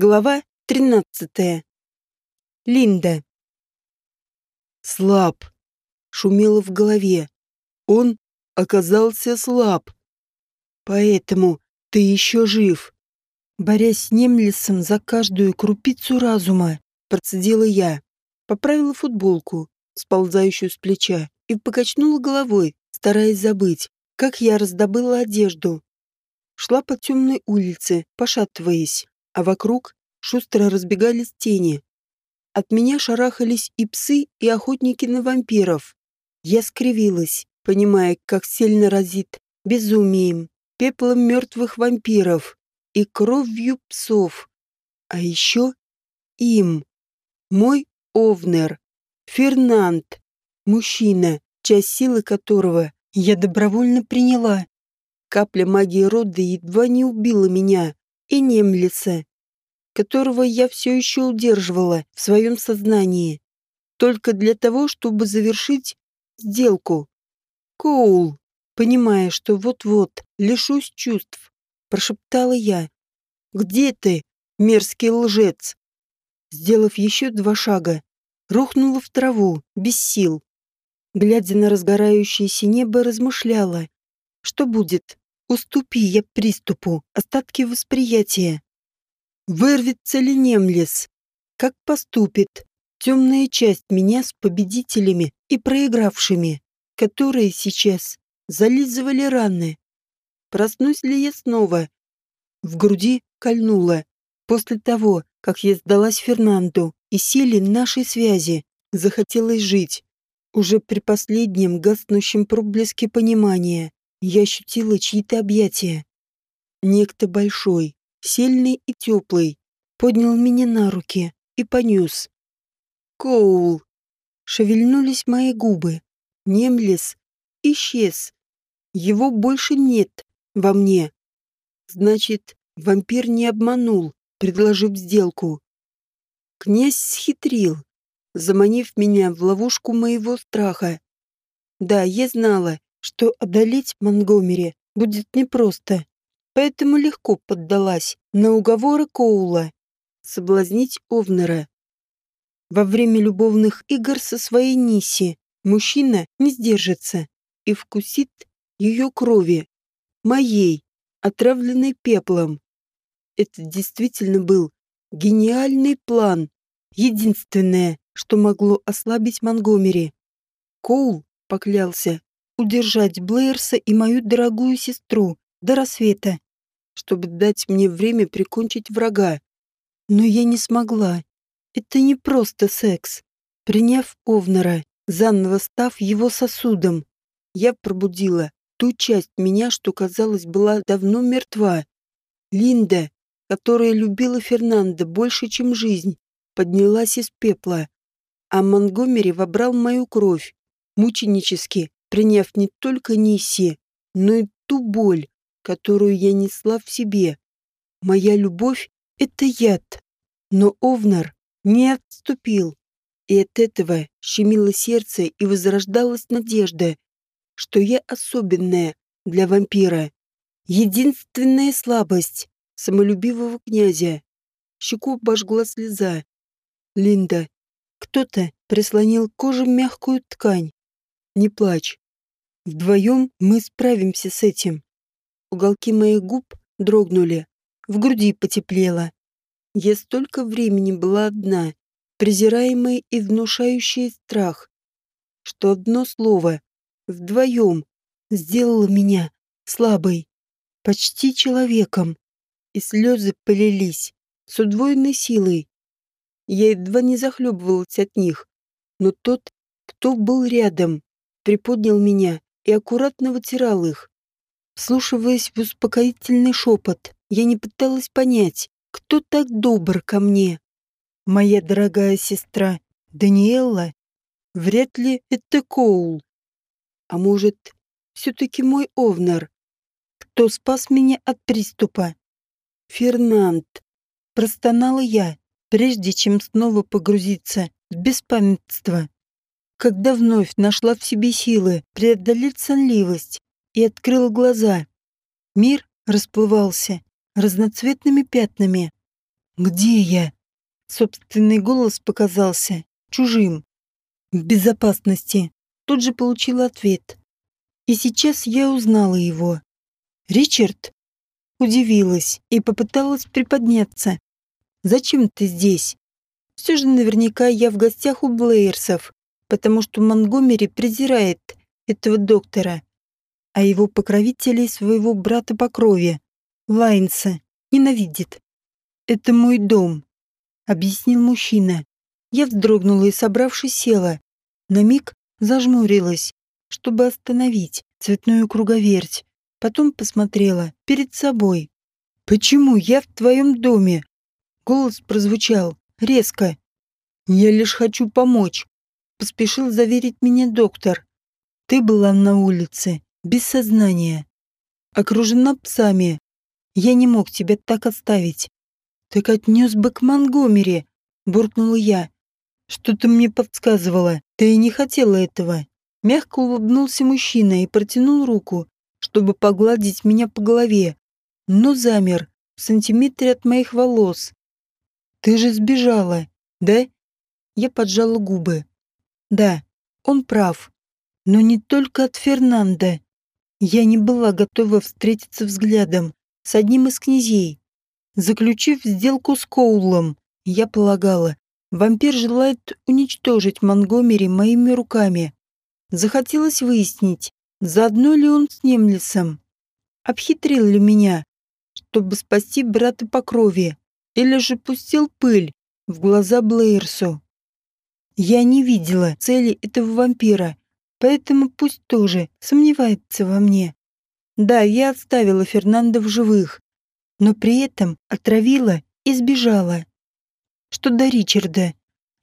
Глава 13. Линда. Слаб. Шумело в голове. Он оказался слаб. Поэтому ты еще жив. Борясь с Немлесом за каждую крупицу разума, процедила я. Поправила футболку, сползающую с плеча, и покачнула головой, стараясь забыть, как я раздобыла одежду. Шла по темной улице, пошатываясь, а вокруг шустро разбегались тени. От меня шарахались и псы, и охотники на вампиров. Я скривилась, понимая, как сильно разит безумием, пеплом мертвых вампиров и кровью псов. А еще им. Мой Овнер, Фернанд, мужчина, часть силы которого я добровольно приняла. Капля магии рода едва не убила меня и Немлица, которого я все еще удерживала в своем сознании, только для того, чтобы завершить сделку. Коул, понимая, что вот-вот лишусь чувств, прошептала я. «Где ты, мерзкий лжец?» Сделав еще два шага, рухнула в траву, без сил. Глядя на разгорающееся небо, размышляла. Что будет? Уступи я приступу, остатки восприятия. Вырвется ли Немлес? Как поступит темная часть меня с победителями и проигравшими, которые сейчас зализывали раны? Проснусь ли я снова? В груди кольнуло. После того, как я сдалась Фернанду и силе нашей связи, захотелось жить. Уже при последнем гаснущем проблеске понимания я ощутила чьи-то объятия. Некто большой, сильный и теплый, поднял меня на руки и понес. Коул. Шевельнулись мои губы. Немлес исчез. Его больше нет во мне. Значит, вампир не обманул, предложив сделку. Князь схитрил, заманив меня в ловушку моего страха. Да, я знала, что одолеть Монгомери будет непросто поэтому легко поддалась на уговоры Коула соблазнить Овнера. Во время любовных игр со своей Ниси мужчина не сдержится и вкусит ее крови, моей, отравленной пеплом. Это действительно был гениальный план, единственное, что могло ослабить Монгомери. Коул поклялся удержать Блэйрса и мою дорогую сестру до рассвета чтобы дать мне время прикончить врага. Но я не смогла. Это не просто секс. Приняв Овнера, заново став его сосудом, я пробудила ту часть меня, что, казалось, была давно мертва. Линда, которая любила Фернанда больше, чем жизнь, поднялась из пепла. А Монгомери вобрал мою кровь, мученически приняв не только Нисси, но и ту боль, которую я несла в себе. Моя любовь — это яд. Но Овнар не отступил. И от этого щемило сердце и возрождалась надежда, что я особенная для вампира. Единственная слабость самолюбивого князя. Щеку обожгла слеза. Линда, кто-то прислонил к коже мягкую ткань. Не плачь. Вдвоем мы справимся с этим. Уголки моих губ дрогнули, в груди потеплело. Я столько времени была одна, презираемая и внушающая страх, что одно слово вдвоем сделало меня слабой, почти человеком, и слезы полились с удвоенной силой. Я едва не захлебывалась от них, но тот, кто был рядом, приподнял меня и аккуратно вытирал их. Слушаясь в успокоительный шепот, я не пыталась понять, кто так добр ко мне. Моя дорогая сестра Даниэлла? Вряд ли это Коул. А может, все-таки мой Овнер? Кто спас меня от приступа? Фернанд. Простонала я, прежде чем снова погрузиться в беспамятство. Когда вновь нашла в себе силы преодолеть сонливость, и открыл глаза. Мир расплывался разноцветными пятнами. Где я? Собственный голос показался чужим. В безопасности. Тут же получила ответ. И сейчас я узнала его. Ричард? Удивилась и попыталась приподняться. Зачем ты здесь? Все же наверняка я в гостях у Блейерсов, потому что Монгомери презирает этого доктора, а его покровителей своего брата по крови, Лайнса, ненавидит. Это мой дом, объяснил мужчина. Я вздрогнула и, собравшись, села. На миг зажмурилась, чтобы остановить цветную круговерть. Потом посмотрела перед собой. «Почему я в твоем доме?» Голос прозвучал резко. «Я лишь хочу помочь», — поспешил заверить меня доктор. «Ты была на улице, без сознания, окружена псами. Я не мог тебя так оставить. Так отнес бы к Монгомери», — буркнула я. Что-то мне подсказывало, ты и не хотела этого. Мягко улыбнулся мужчина и протянул руку, чтобы погладить меня по голове, но замер в сантиметре от моих волос. Ты же сбежала, да? Я поджала губы. Да, он прав. Но не только от Фернанда. Я не была готова встретиться взглядом с одним из князей. Заключив сделку с Коулом, я полагала, Вампир желает уничтожить Монгомери моими руками. Захотелось выяснить, заодно ли он с Немлисом. Обхитрил ли меня, чтобы спасти брата по крови, или же пустил пыль в глаза Блейерсу. Я не видела цели этого вампира, поэтому пусть тоже сомневается во мне. Да, я оставила Фернандо в живых, но при этом отравила и сбежала что до Ричарда.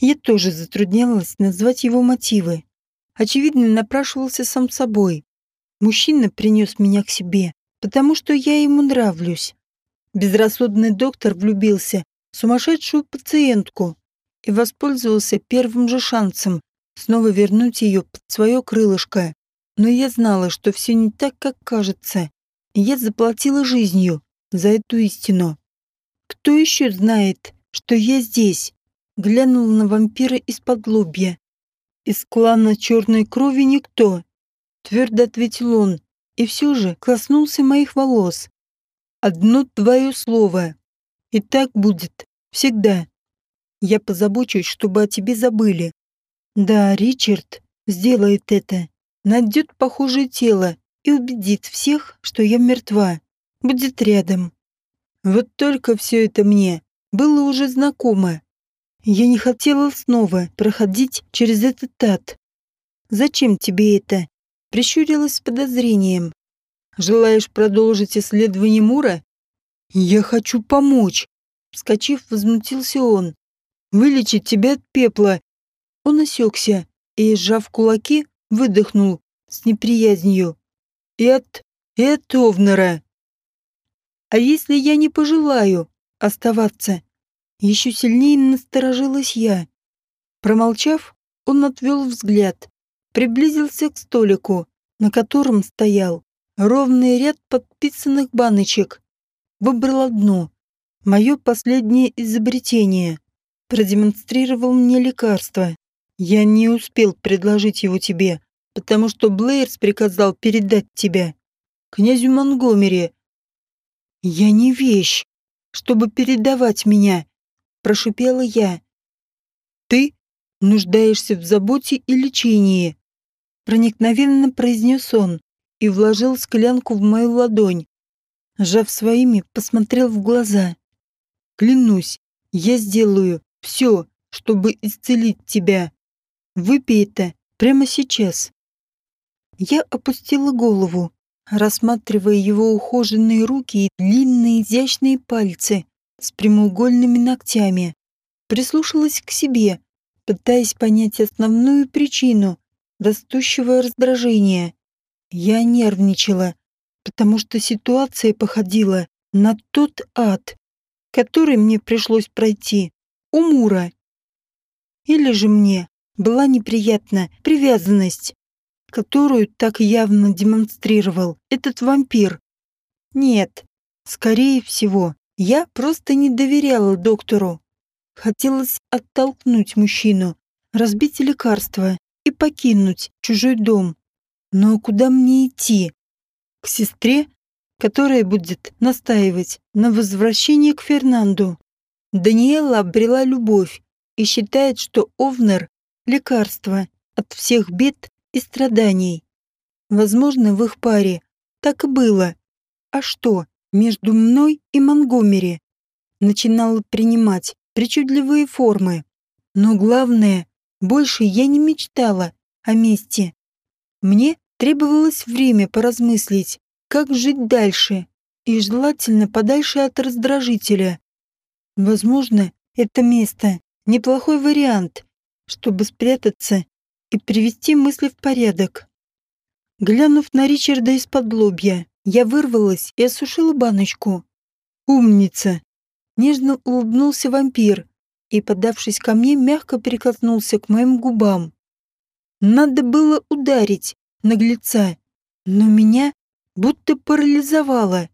Я тоже затруднялась назвать его мотивы. Очевидно, напрашивался сам собой. Мужчина принес меня к себе, потому что я ему нравлюсь. Безрассудный доктор влюбился в сумасшедшую пациентку и воспользовался первым же шансом снова вернуть ее под свое крылышко. Но я знала, что все не так, как кажется, я заплатила жизнью за эту истину. Кто еще знает, что я здесь, глянул на вампира из-под лобья. Из клана черной крови никто, твердо ответил он, и все же коснулся моих волос. Одно твое слово. И так будет всегда. Я позабочусь, чтобы о тебе забыли. Да, Ричард сделает это. Найдет похожее тело и убедит всех, что я мертва. Будет рядом. Вот только все это мне было уже знакомо. Я не хотела снова проходить через этот ад. «Зачем тебе это?» Прищурилась с подозрением. «Желаешь продолжить исследование Мура?» «Я хочу помочь!» Вскочив, возмутился он. «Вылечить тебя от пепла!» Он осекся и, сжав кулаки, выдохнул с неприязнью. «И от... и от Овнера!» «А если я не пожелаю?» оставаться. Еще сильнее насторожилась я. Промолчав, он отвел взгляд, приблизился к столику, на котором стоял ровный ряд подписанных баночек. Выбрал одну, мое последнее изобретение. Продемонстрировал мне лекарство. Я не успел предложить его тебе, потому что Блейерс приказал передать тебя князю Монгомери. Я не вещь чтобы передавать меня», — прошипела я. «Ты нуждаешься в заботе и лечении», — проникновенно произнес он и вложил склянку в мою ладонь. Сжав своими, посмотрел в глаза. «Клянусь, я сделаю все, чтобы исцелить тебя. Выпей это прямо сейчас». Я опустила голову, рассматривая его ухоженные руки и длинные изящные пальцы с прямоугольными ногтями. Прислушалась к себе, пытаясь понять основную причину растущего раздражения. Я нервничала, потому что ситуация походила на тот ад, который мне пришлось пройти у Мура. Или же мне была неприятна привязанность которую так явно демонстрировал этот вампир. Нет, скорее всего, Я просто не доверяла доктору. Хотелось оттолкнуть мужчину, разбить лекарство и покинуть чужой дом. Но куда мне идти? К сестре, которая будет настаивать на возвращении к Фернанду. Даниэла обрела любовь и считает, что Овнер – лекарство от всех бед и страданий. Возможно, в их паре так и было. А что, между мной и Монгомери? Начинала принимать причудливые формы. Но главное, больше я не мечтала о мести. Мне требовалось время поразмыслить, как жить дальше, и желательно подальше от раздражителя. Возможно, это место – неплохой вариант, чтобы спрятаться и привести мысли в порядок. Глянув на Ричарда из-под лобья, я вырвалась и осушила баночку. «Умница!» Нежно улыбнулся вампир и, подавшись ко мне, мягко прикоснулся к моим губам. Надо было ударить наглеца, но меня будто парализовало.